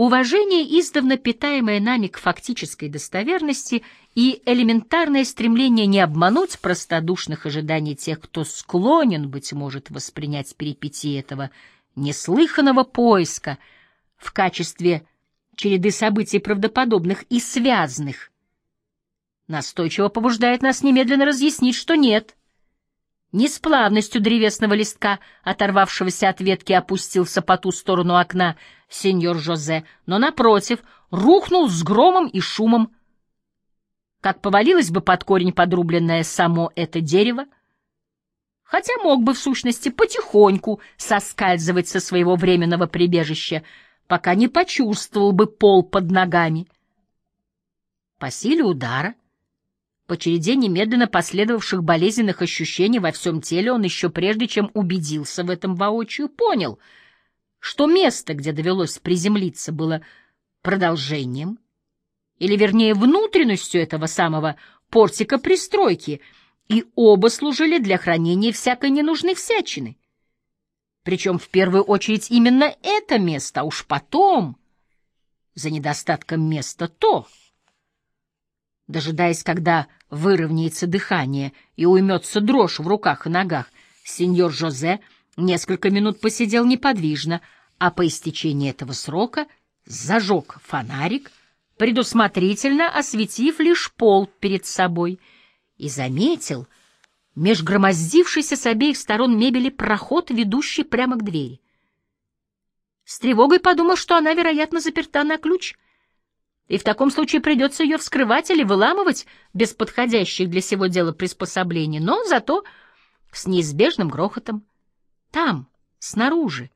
Уважение, издавна питаемое нами к фактической достоверности, и элементарное стремление не обмануть простодушных ожиданий тех, кто склонен, быть может, воспринять перипетии этого неслыханного поиска в качестве череды событий правдоподобных и связанных, настойчиво побуждает нас немедленно разъяснить, что нет — не с плавностью древесного листка, оторвавшегося от ветки, опустился по ту сторону окна сеньор Жозе, но, напротив, рухнул с громом и шумом, как повалилось бы под корень подрубленное само это дерево, хотя мог бы, в сущности, потихоньку соскальзывать со своего временного прибежища, пока не почувствовал бы пол под ногами. По силе удара по череде немедленно последовавших болезненных ощущений во всем теле он еще прежде, чем убедился в этом воочию, понял, что место, где довелось приземлиться, было продолжением, или, вернее, внутренностью этого самого портика пристройки, и оба служили для хранения всякой ненужной всячины. Причем в первую очередь именно это место, а уж потом, за недостатком места, то — Дожидаясь, когда выровняется дыхание и уймется дрожь в руках и ногах, сеньор Жозе несколько минут посидел неподвижно, а по истечении этого срока зажег фонарик, предусмотрительно осветив лишь пол перед собой, и заметил межгромоздившийся с обеих сторон мебели проход, ведущий прямо к двери. С тревогой подумал, что она, вероятно, заперта на ключ — и в таком случае придется ее вскрывать или выламывать без подходящих для сего дела приспособлений, но зато с неизбежным грохотом. Там, снаружи,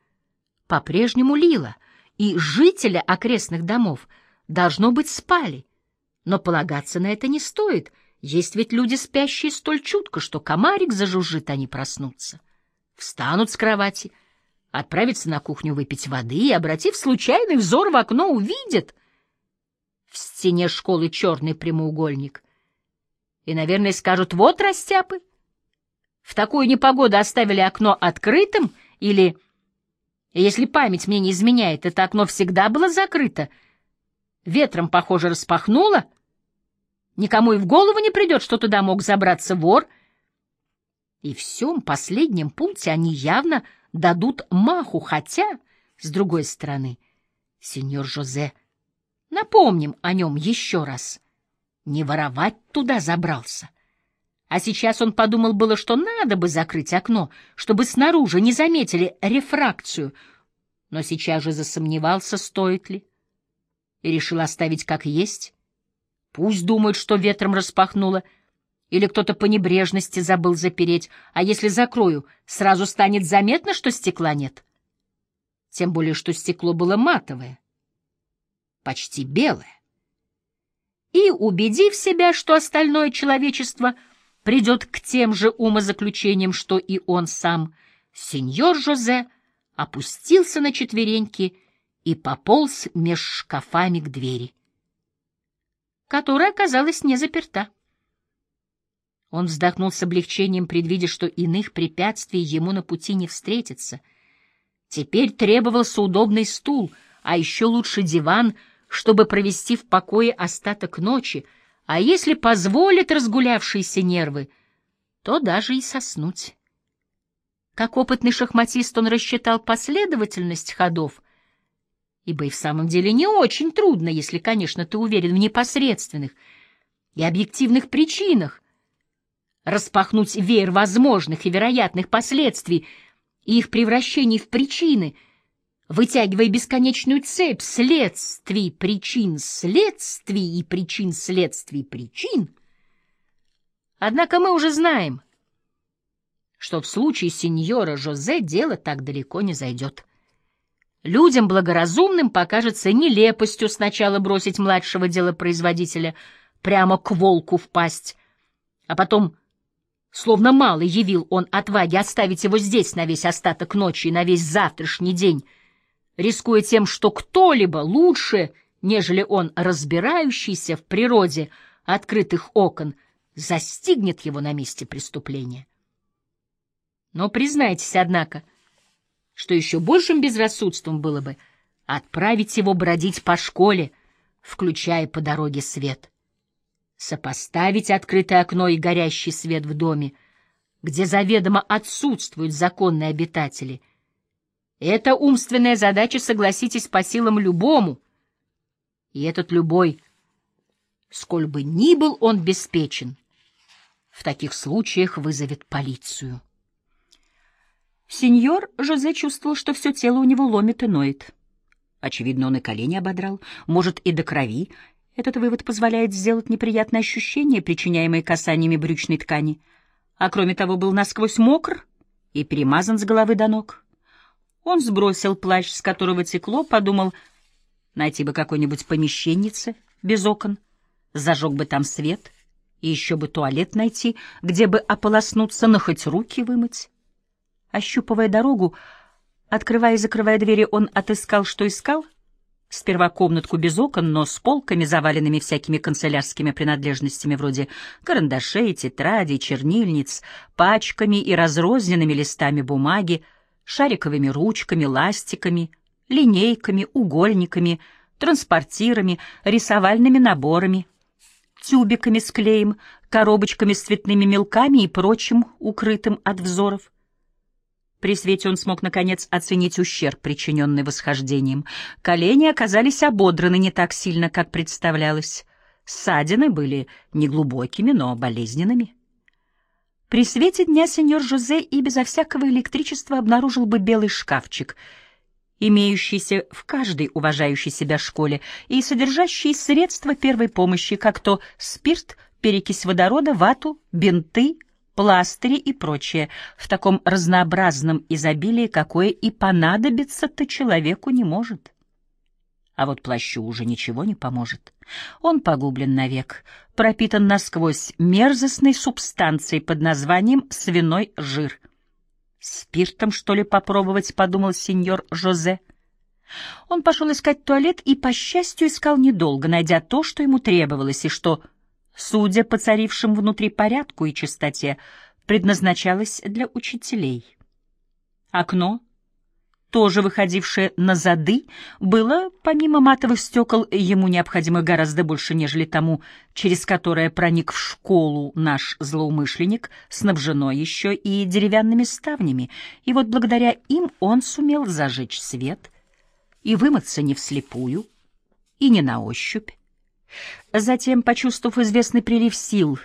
по-прежнему лило, и жители окрестных домов, должно быть, спали. Но полагаться на это не стоит, есть ведь люди, спящие столь чутко, что комарик зажужжит, они проснутся. Встанут с кровати, отправятся на кухню выпить воды и, обратив случайный взор в окно, увидят — в стене школы черный прямоугольник. И, наверное, скажут, вот растяпы. В такую непогоду оставили окно открытым или, если память мне не изменяет, это окно всегда было закрыто, ветром, похоже, распахнуло, никому и в голову не придет, что туда мог забраться вор. И в всем последнем пункте они явно дадут маху, хотя, с другой стороны, сеньор Жозе — Напомним о нем еще раз. Не воровать туда забрался. А сейчас он подумал было, что надо бы закрыть окно, чтобы снаружи не заметили рефракцию, но сейчас же засомневался, стоит ли, и решил оставить как есть. Пусть думают, что ветром распахнуло, или кто-то по небрежности забыл запереть, а если закрою, сразу станет заметно, что стекла нет. Тем более, что стекло было матовое почти белое. И, убедив себя, что остальное человечество придет к тем же умозаключениям, что и он сам, сеньор Жозе опустился на четвереньки и пополз меж шкафами к двери, которая оказалась не заперта. Он вздохнул с облегчением, предвидя, что иных препятствий ему на пути не встретится. Теперь требовался удобный стул, а еще лучше диван — чтобы провести в покое остаток ночи, а если позволит разгулявшиеся нервы, то даже и соснуть. Как опытный шахматист он рассчитал последовательность ходов, ибо и в самом деле не очень трудно, если, конечно, ты уверен в непосредственных и объективных причинах, распахнуть веер возможных и вероятных последствий и их превращений в причины — вытягивая бесконечную цепь следствий, причин, следствий и причин, следствий, причин. Однако мы уже знаем, что в случае сеньора Жозе дело так далеко не зайдет. Людям благоразумным покажется нелепостью сначала бросить младшего делопроизводителя прямо к волку в пасть, а потом, словно мало явил он отваги оставить его здесь на весь остаток ночи и на весь завтрашний день, рискуя тем, что кто-либо лучше, нежели он, разбирающийся в природе открытых окон, застигнет его на месте преступления. Но признайтесь, однако, что еще большим безрассудством было бы отправить его бродить по школе, включая по дороге свет, сопоставить открытое окно и горящий свет в доме, где заведомо отсутствуют законные обитатели. Это умственная задача, согласитесь, по силам любому, и этот любой, сколь бы ни был он беспечен, в таких случаях вызовет полицию. Сеньор Жозе чувствовал, что все тело у него ломит и ноет. Очевидно, он и колени ободрал, может, и до крови. Этот вывод позволяет сделать неприятное ощущение, причиняемое касаниями брючной ткани. А кроме того, был насквозь мокр и перемазан с головы до ног. Он сбросил плащ, с которого текло, подумал, найти бы какой-нибудь помещеннице без окон, зажег бы там свет, и еще бы туалет найти, где бы ополоснуться, но хоть руки вымыть. Ощупывая дорогу, Открывая и закрывая двери, он отыскал, что искал. Сперва комнатку без окон, но с полками, заваленными всякими канцелярскими принадлежностями вроде карандашей, тетрадей, чернильниц, пачками и разрозненными листами бумаги, шариковыми ручками, ластиками, линейками, угольниками, транспортирами, рисовальными наборами, тюбиками с клеем, коробочками с цветными мелками и прочим, укрытым от взоров. При свете он смог, наконец, оценить ущерб, причиненный восхождением. Колени оказались ободраны не так сильно, как представлялось. Ссадины были неглубокими, но болезненными. При свете дня сеньор Жозе и безо всякого электричества обнаружил бы белый шкафчик, имеющийся в каждой уважающей себя школе и содержащий средства первой помощи, как то спирт, перекись водорода, вату, бинты, пластыри и прочее, в таком разнообразном изобилии, какое и понадобиться-то человеку не может. А вот плащу уже ничего не поможет. Он погублен навек, пропитан насквозь мерзостной субстанцией под названием свиной жир. «Спиртом, что ли, попробовать?» — подумал сеньор Жозе. Он пошел искать туалет и, по счастью, искал недолго, найдя то, что ему требовалось, и что судя по царившим внутри порядку и чистоте, предназначалась для учителей. Окно, тоже выходившее на зады, было, помимо матовых стекол, ему необходимо гораздо больше, нежели тому, через которое проник в школу наш злоумышленник, снабжено еще и деревянными ставнями, и вот благодаря им он сумел зажечь свет и вымыться не вслепую и не на ощупь, Затем, почувствовав известный прилив сил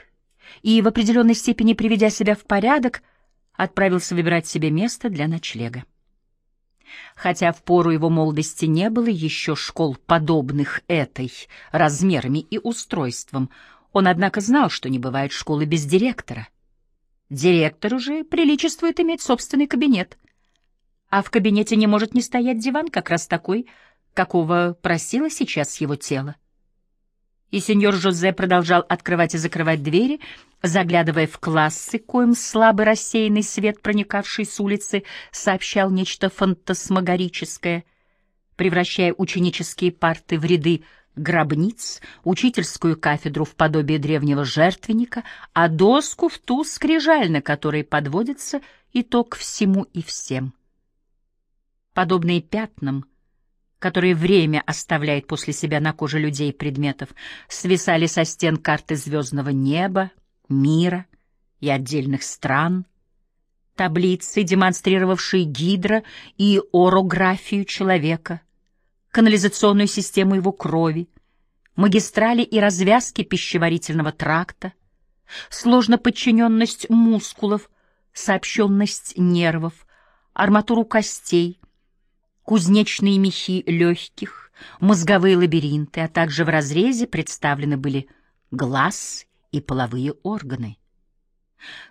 и в определенной степени приведя себя в порядок, отправился выбирать себе место для ночлега. Хотя в пору его молодости не было еще школ, подобных этой, размерами и устройством, он, однако, знал, что не бывает школы без директора. Директору же приличествует иметь собственный кабинет. А в кабинете не может не стоять диван, как раз такой, какого просило сейчас его тело. И сеньор Жозе продолжал открывать и закрывать двери, заглядывая в классы, коим слабый рассеянный свет, проникавший с улицы, сообщал нечто фантасмагорическое, превращая ученические парты в ряды гробниц, учительскую кафедру в подобие древнего жертвенника, а доску в ту скрижаль, на которой подводится итог всему и всем. Подобные пятнам — которые время оставляет после себя на коже людей и предметов, свисали со стен карты звездного неба, мира и отдельных стран, таблицы, демонстрировавшие гидро и орографию человека, канализационную систему его крови, магистрали и развязки пищеварительного тракта, сложно подчиненность мускулов, сообщенность нервов, арматуру костей, кузнечные мехи легких, мозговые лабиринты, а также в разрезе представлены были глаз и половые органы.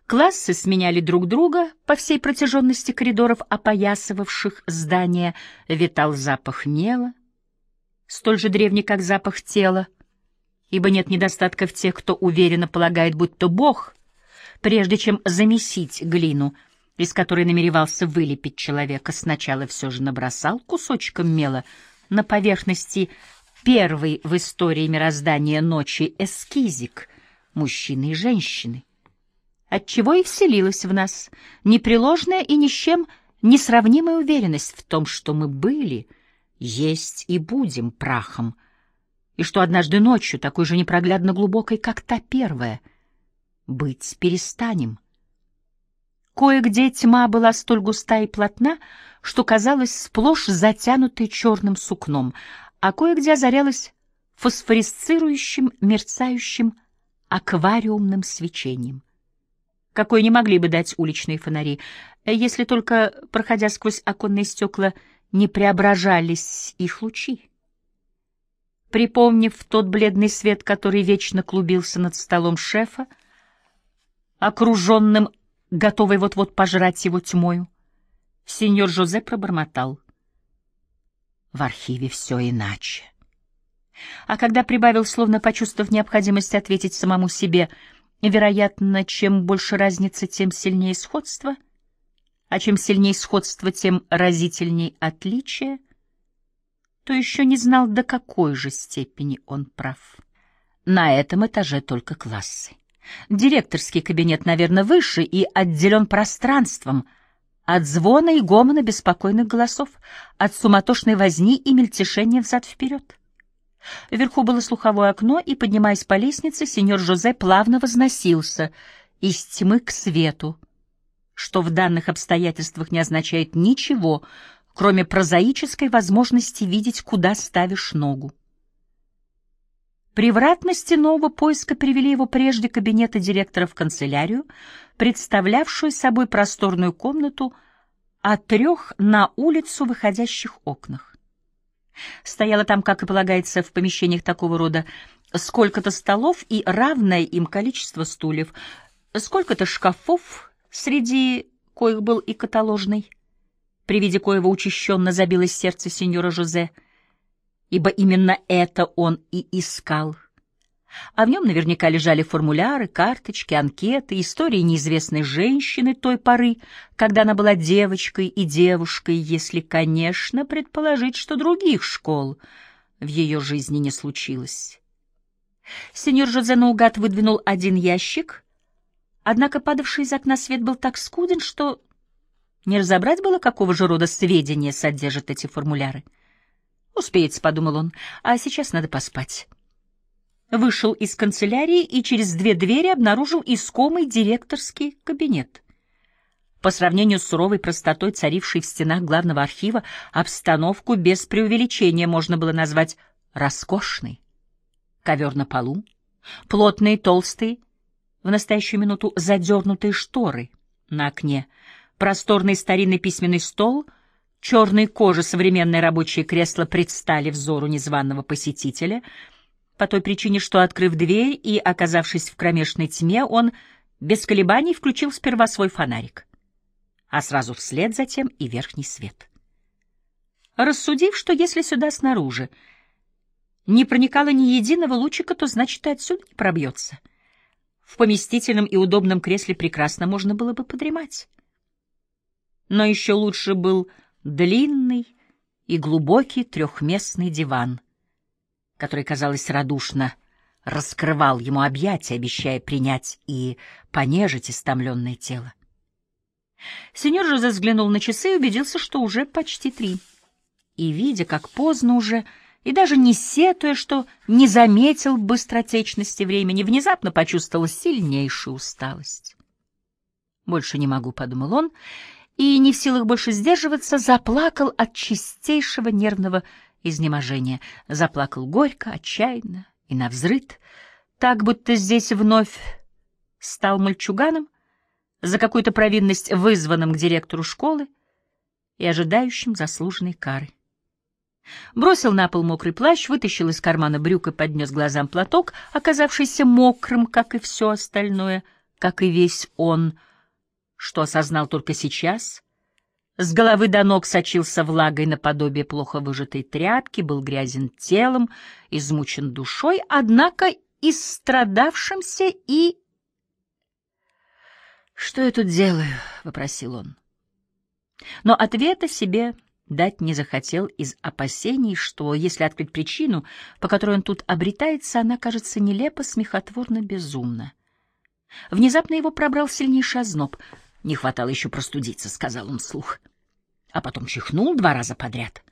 Классы сменяли друг друга по всей протяженности коридоров, опоясывавших здание, витал запах мела, столь же древний, как запах тела, ибо нет недостатка в тех, кто уверенно полагает, будто Бог, прежде чем замесить глину — из которой намеревался вылепить человека, сначала все же набросал кусочком мела на поверхности первой в истории мироздания ночи эскизик мужчины и женщины, отчего и вселилась в нас непреложная и ни с чем несравнимая уверенность в том, что мы были есть и будем прахом, и что однажды ночью, такой же непроглядно глубокой, как та первая, быть перестанем. Кое-где тьма была столь густа и плотна, что казалась сплошь затянутой черным сукном, а кое-где озарялась фосфорисцирующим, мерцающим аквариумным свечением какой не могли бы дать уличные фонари, если только, проходя сквозь оконные стекла, не преображались их лучи. Припомнив тот бледный свет, который вечно клубился над столом шефа, окруженным, готовый вот-вот пожрать его тьмою, сеньор Жозе пробормотал. В архиве все иначе. А когда прибавил, словно почувствовав необходимость ответить самому себе, вероятно, чем больше разница, тем сильнее сходство — а чем сильнее сходство, тем разительней отличие, то еще не знал, до какой же степени он прав. На этом этаже только классы. Директорский кабинет, наверное, выше и отделен пространством от звона и гомона беспокойных голосов, от суматошной возни и мельтешения взад-вперед. Вверху было слуховое окно, и, поднимаясь по лестнице, сеньор Жозе плавно возносился из тьмы к свету, что в данных обстоятельствах не означает ничего, кроме прозаической возможности видеть, куда ставишь ногу. Превратности нового поиска привели его прежде кабинета директора в канцелярию, представлявшую собой просторную комнату о трех на улицу выходящих окнах. Стояло там, как и полагается в помещениях такого рода, сколько-то столов и равное им количество стульев, сколько-то шкафов, среди коих был и каталожный, при виде коего учащенно забилось сердце сеньора Жозе, ибо именно это он и искал. А в нем наверняка лежали формуляры, карточки, анкеты, истории неизвестной женщины той поры, когда она была девочкой и девушкой, если, конечно, предположить, что других школ в ее жизни не случилось. Сеньор Жозе наугад выдвинул один ящик — Однако падавший из окна свет был так скуден, что не разобрать было, какого же рода сведения содержат эти формуляры. «Успеется», — подумал он, — «а сейчас надо поспать». Вышел из канцелярии и через две двери обнаружил искомый директорский кабинет. По сравнению с суровой простотой, царившей в стенах главного архива, обстановку без преувеличения можно было назвать роскошной. Ковер на полу, плотные, толстые, в настоящую минуту задернутые шторы на окне, просторный старинный письменный стол, черной кожи современное рабочее кресло предстали взору незваного посетителя, по той причине, что, открыв дверь и оказавшись в кромешной тьме, он без колебаний включил сперва свой фонарик, а сразу вслед затем и верхний свет. Рассудив, что если сюда снаружи не проникало ни единого лучика, то значит и отсюда не пробьется — в поместительном и удобном кресле прекрасно можно было бы подремать. Но еще лучше был длинный и глубокий трехместный диван, который, казалось, радушно раскрывал ему объятия, обещая принять и понежить истомленное тело. Сеньор Жозе взглянул на часы и убедился, что уже почти три. И, видя, как поздно уже, и даже не сетуя, что не заметил быстротечности времени, внезапно почувствовал сильнейшую усталость. «Больше не могу», — подумал он, и, не в силах больше сдерживаться, заплакал от чистейшего нервного изнеможения. Заплакал горько, отчаянно и навзрыд, так, будто здесь вновь стал мальчуганом, за какую-то провинность вызванным к директору школы и ожидающим заслуженной кары. Бросил на пол мокрый плащ, вытащил из кармана брюк и поднес глазам платок, оказавшийся мокрым, как и все остальное, как и весь он, что осознал только сейчас. С головы до ног сочился влагой наподобие плохо выжатой тряпки, был грязен телом, измучен душой, однако истрадавшимся и... «Что я тут делаю?» — вопросил он. Но ответа себе дать не захотел из опасений, что, если открыть причину, по которой он тут обретается, она кажется нелепо, смехотворно, безумно. Внезапно его пробрал сильнейший озноб. «Не хватало еще простудиться», — сказал он вслух. А потом чихнул два раза подряд.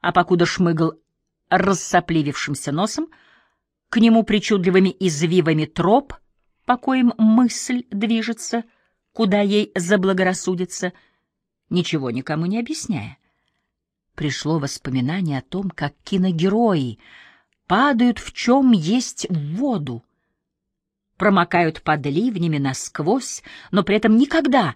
А покуда шмыгал рассопливившимся носом, к нему причудливыми извивами троп, по коим мысль движется, куда ей заблагорассудится, ничего никому не объясняя. Пришло воспоминание о том, как киногерои падают в чем есть в воду, промокают под ливнями насквозь, но при этом никогда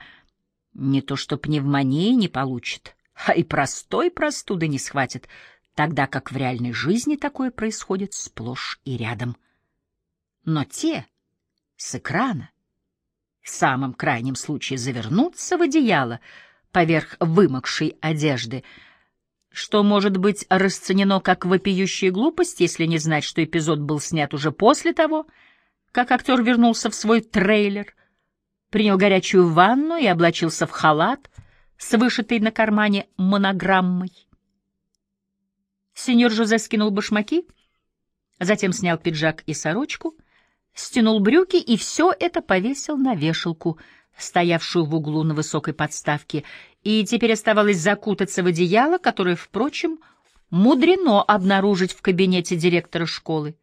не то что пневмонии не получит, а и простой простуды не схватит, тогда как в реальной жизни такое происходит сплошь и рядом. Но те с экрана в самом крайнем случае завернуться в одеяло поверх вымокшей одежды, что может быть расценено как вопиющая глупость, если не знать, что эпизод был снят уже после того, как актер вернулся в свой трейлер, принял горячую ванну и облачился в халат с вышитой на кармане монограммой. Сеньор Жозе скинул башмаки, затем снял пиджак и сорочку, стянул брюки и все это повесил на вешалку, стоявшую в углу на высокой подставке, и теперь оставалось закутаться в одеяло, которое, впрочем, мудрено обнаружить в кабинете директора школы.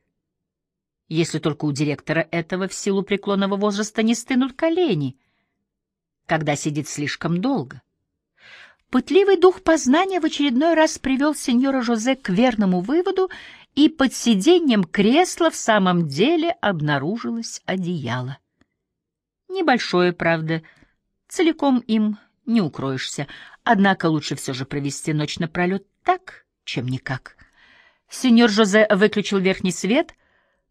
Если только у директора этого в силу преклонного возраста не стынут колени, когда сидит слишком долго. Пытливый дух познания в очередной раз привел сеньора Жозе к верному выводу, и под сиденьем кресла в самом деле обнаружилось одеяло. Небольшое, правда, целиком им не укроешься, однако лучше все же провести ночь напролет так, чем никак. Сеньор Жозе выключил верхний свет,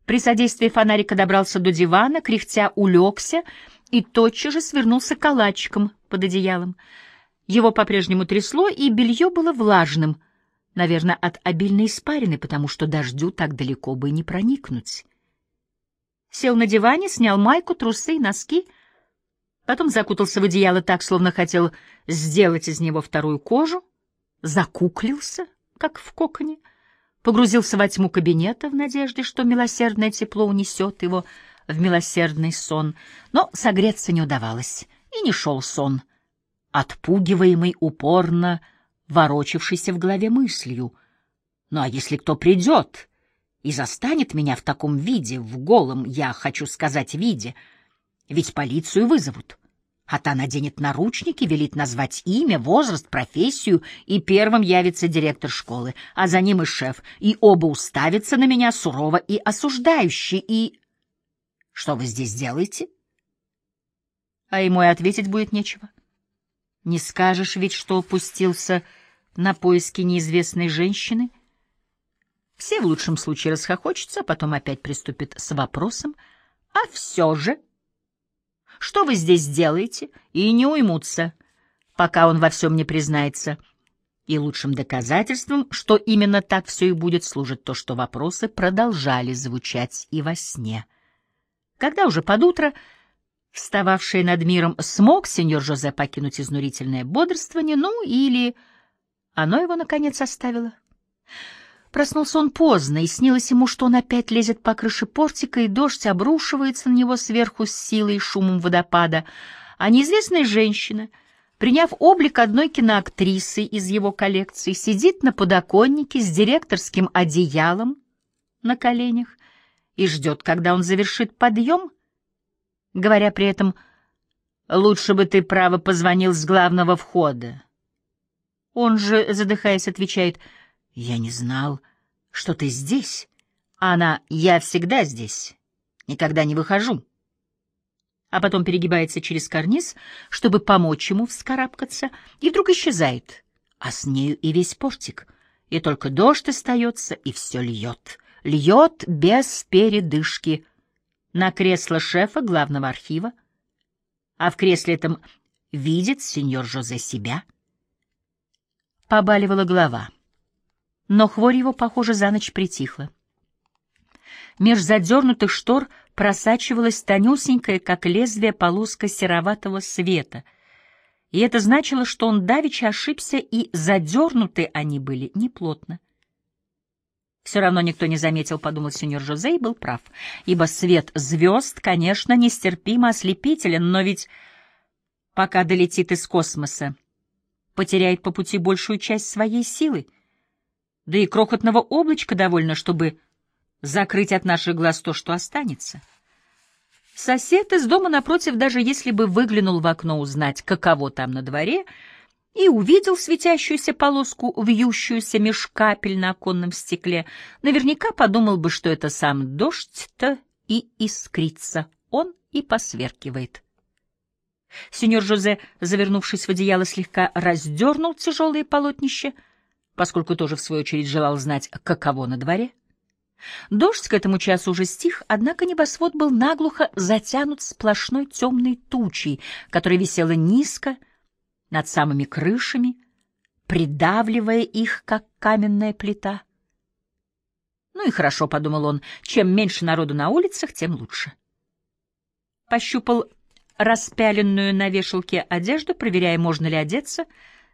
при содействии фонарика добрался до дивана, кряхтя улегся и тотчас же свернулся калачиком под одеялом — его по-прежнему трясло, и белье было влажным, наверное, от обильной испарины, потому что дождю так далеко бы и не проникнуть. Сел на диване, снял майку, трусы и носки, потом закутался в одеяло так, словно хотел сделать из него вторую кожу, закуклился, как в коконе, погрузился во тьму кабинета в надежде, что милосердное тепло унесет его в милосердный сон, но согреться не удавалось, и не шел сон — отпугиваемый упорно ворочавшейся в голове мыслью. Ну а если кто придет и застанет меня в таком виде, в голом, я хочу сказать, виде, ведь полицию вызовут, а та наденет наручники, велит назвать имя, возраст, профессию, и первым явится директор школы, а за ним и шеф, и оба уставятся на меня сурово и осуждающе, и... Что вы здесь делаете? А ему и ответить будет нечего. — не скажешь ведь, что опустился на поиски неизвестной женщины. Все в лучшем случае расхохочутся, а потом опять приступят с вопросом. А все же... Что вы здесь делаете? И не уймутся, пока он во всем не признается. И лучшим доказательством, что именно так все и будет, служит то, что вопросы продолжали звучать и во сне. Когда уже под утро встававшее над миром, смог сеньор Жозе покинуть изнурительное бодрствование, ну или оно его, наконец, оставило. Проснулся он поздно, и снилось ему, что он опять лезет по крыше портика, и дождь обрушивается на него сверху с силой и шумом водопада, а неизвестная женщина, приняв облик одной киноактрисы из его коллекции, сидит на подоконнике с директорским одеялом на коленях и ждет, когда он завершит подъем — говоря при этом «Лучше бы ты, право, позвонил с главного входа». Он же, задыхаясь, отвечает «Я не знал, что ты здесь». А она «Я всегда здесь, никогда не выхожу». А потом перегибается через карниз, чтобы помочь ему вскарабкаться, и вдруг исчезает, а с нею и весь портик, и только дождь остается, и все льет, льет без передышки — на кресло шефа главного архива, а в кресле этом видит сеньор Жозе себя. Побаливала голова, но хворь его, похоже, за ночь притихла. Меж задернутых штор просачивалась тонюсенькая, как лезвие, полоска сероватого света, и это значило, что он давеча ошибся, и задернуты они были неплотно. Все равно никто не заметил, подумал сеньор Жозе, и был прав, ибо свет звезд, конечно, нестерпимо ослепителен, но ведь пока долетит из космоса, потеряет по пути большую часть своей силы. Да и крохотного облачка довольно, чтобы закрыть от наших глаз то, что останется. Сосед из дома напротив, даже если бы выглянул в окно узнать, каково там на дворе, и увидел светящуюся полоску, вьющуюся меж капель на оконном стекле, наверняка подумал бы, что это сам дождь-то и искрится, он и посверкивает. Сеньор Жозе, завернувшись в одеяло, слегка раздернул тяжелые полотнища, поскольку тоже, в свою очередь, желал знать, каково на дворе. Дождь к этому часу уже стих, однако небосвод был наглухо затянут сплошной темной тучей, которая висела низко над самыми крышами, придавливая их, как каменная плита. Ну и хорошо, — подумал он, — чем меньше народу на улицах, тем лучше. Пощупал распяленную на вешалке одежду, проверяя, можно ли одеться.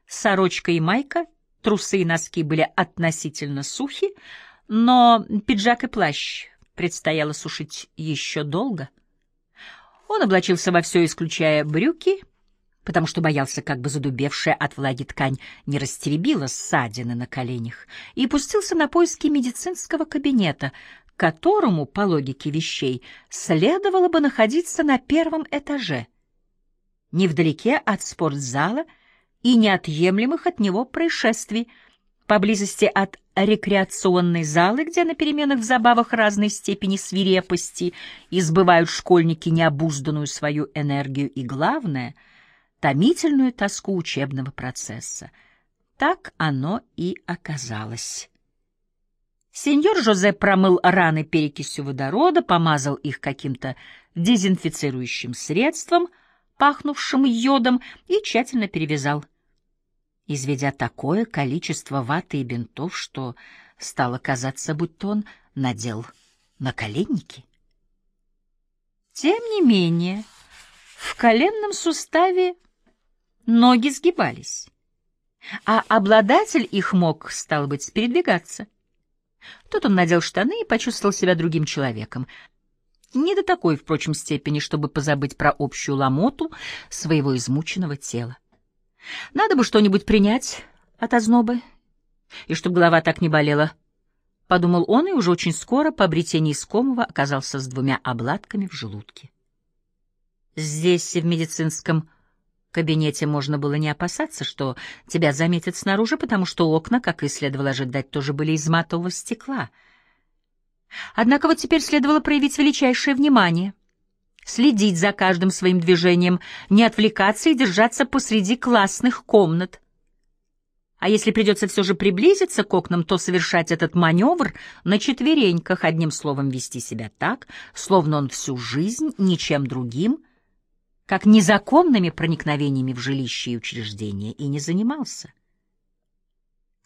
Сорочка и майка, трусы и носки были относительно сухи, но пиджак и плащ предстояло сушить еще долго. Он облачился во все, исключая брюки, потому что боялся, как бы задубевшая от влаги ткань не растеребила ссадины на коленях, и пустился на поиски медицинского кабинета, которому, по логике вещей, следовало бы находиться на первом этаже, невдалеке от спортзала и неотъемлемых от него происшествий, поблизости от рекреационной залы, где на переменах в забавах разной степени свирепости избывают школьники необузданную свою энергию и, главное, томительную тоску учебного процесса. Так оно и оказалось. Сеньор Жозе промыл раны перекисью водорода, помазал их каким-то дезинфицирующим средством, пахнувшим йодом, и тщательно перевязал, изведя такое количество ваты и бинтов, что стало казаться, будто он надел наколенники. Тем не менее, в коленном суставе ноги сгибались, а обладатель их мог, стал быть, передвигаться — Тут он надел штаны и почувствовал себя другим человеком. Не до такой, впрочем, степени, чтобы позабыть про общую ломоту своего измученного тела. Надо бы что-нибудь принять от озноба, и чтобы голова так не болела. Подумал он, и уже очень скоро по обретении искомого оказался с двумя обладками в желудке. Здесь, в медицинском кабинете можно было не опасаться, что тебя заметят снаружи, потому что окна, как и следовало ожидать, тоже были из матового стекла. Однако вот теперь следовало проявить величайшее внимание, следить за каждым своим движением, не отвлекаться и держаться посреди классных комнат. А если придется все же приблизиться к окнам, то совершать этот маневр на четвереньках, одним словом вести себя так, словно он всю жизнь ничем другим — как незаконными проникновениями в жилище и учреждения и не занимался.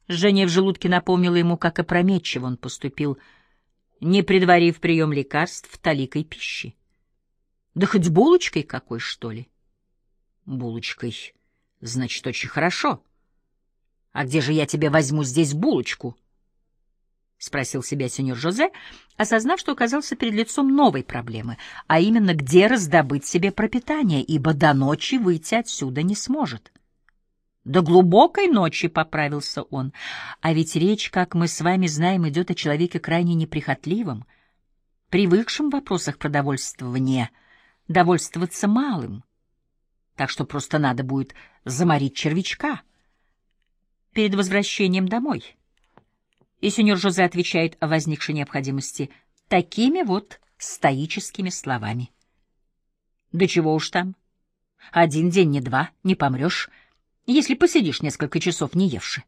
Жжение в желудке напомнило ему, как опрометчиво он поступил, не предварив прием лекарств таликой пищи. Да хоть булочкой какой, что ли? Булочкой, значит, очень хорошо. А где же я тебе возьму здесь булочку? — спросил себя сеньор Жозе, осознав, что оказался перед лицом новой проблемы, а именно, где раздобыть себе пропитание, ибо до ночи выйти отсюда не сможет. До глубокой ночи, — поправился он, — а ведь речь, как мы с вами знаем, идет о человеке крайне неприхотливом, привыкшем в вопросах продовольствования довольствоваться малым, так что просто надо будет заморить червячка перед возвращением домой. И сеньор Жозе отвечает о возникшей необходимости такими вот стоическими словами. Да чего уж там. Один день, не два, не помрешь, если посидишь несколько часов не евши.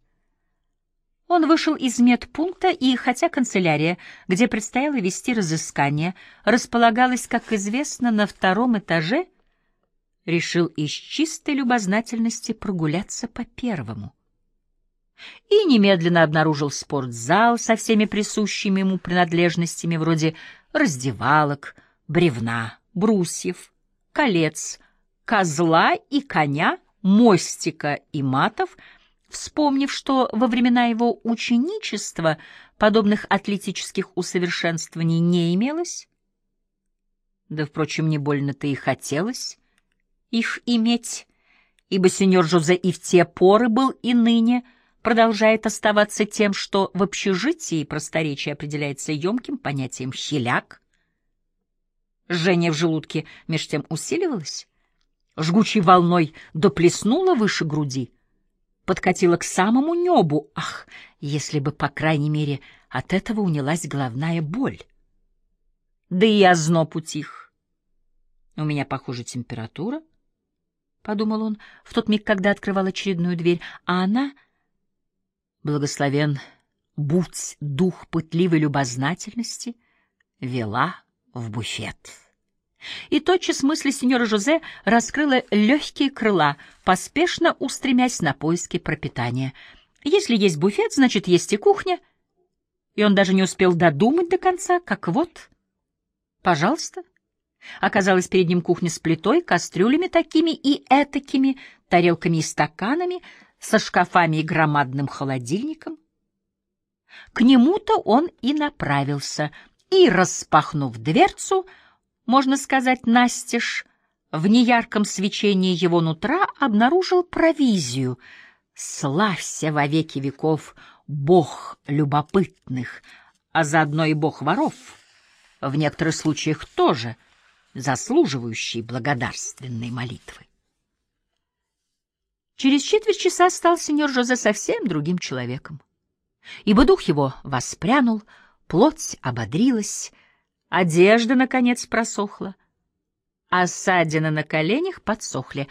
Он вышел из медпункта, и хотя канцелярия, где предстояло вести разыскание, располагалась, как известно, на втором этаже, решил из чистой любознательности прогуляться по первому и немедленно обнаружил спортзал со всеми присущими ему принадлежностями вроде раздевалок, бревна, брусьев, колец, козла и коня, мостика и матов, вспомнив, что во времена его ученичества подобных атлетических усовершенствований не имелось. Да, впрочем, не больно-то и хотелось их иметь, ибо сеньор Жозе и в те поры был и ныне — продолжает оставаться тем, что в общежитии просторечие определяется емким понятием «хиляк». Жжение в желудке меж тем усиливалось, жгучей волной доплеснуло выше груди, подкатило к самому небу. Ах, если бы, по крайней мере, от этого унялась головная боль. Да и озноб утих. У меня, похоже, температура, — подумал он в тот миг, когда открывал очередную дверь, а она, благословен, будь дух пытливой любознательности, вела в буфет. И тотчас мысли сеньора Жозе раскрыла легкие крыла, поспешно устремясь на поиски пропитания. Если есть буфет, значит, есть и кухня. И он даже не успел додумать до конца, как вот, пожалуйста. Оказалась перед ним кухня с плитой, кастрюлями такими и этакими, тарелками и стаканами, со шкафами и громадным холодильником. К нему-то он и направился, и, распахнув дверцу, — можно сказать, настежь, в неярком свечении его нутра обнаружил провизию. Славься во веки веков, бог любопытных, а заодно и бог воров, в некоторых случаях тоже заслуживающий благодарственной молитвы. Через четверть часа стал сеньор Жозе совсем другим человеком, ибо дух его воспрянул, плоть ободрилась, Одежда, наконец, просохла, а ссадины на коленях подсохли,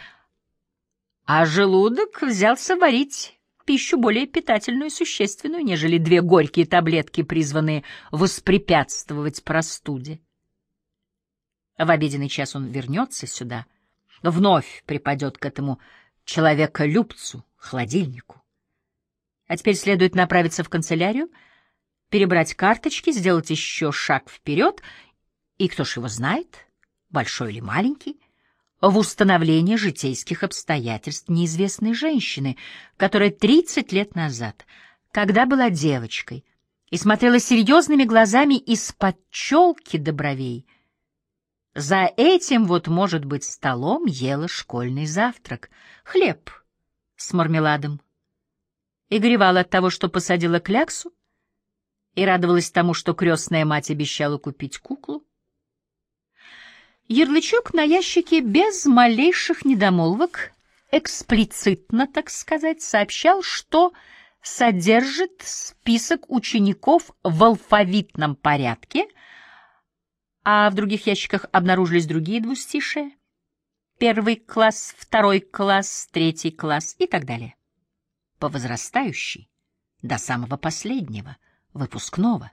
а желудок взялся варить пищу более питательную и существенную, нежели две горькие таблетки, призванные воспрепятствовать простуде. В обеденный час он вернется сюда, вновь припадет к этому человеколюбцу, холодильнику. А теперь следует направиться в канцелярию — перебрать карточки, сделать еще шаг вперед, и кто ж его знает, большой или маленький, в установление житейских обстоятельств неизвестной женщины, которая 30 лет назад, когда была девочкой, и смотрела серьезными глазами из-под челки до бровей, за этим вот, может быть, столом ела школьный завтрак, хлеб с мармеладом, и горевала от того, что посадила кляксу, и радовалась тому, что крестная мать обещала купить куклу. Ярлычок на ящике без малейших недомолвок, эксплицитно, так сказать, сообщал, что содержит список учеников в алфавитном порядке, а в других ящиках обнаружились другие двустишие. Первый класс, второй класс, третий класс и так далее. По возрастающей до самого последнего — выпускного.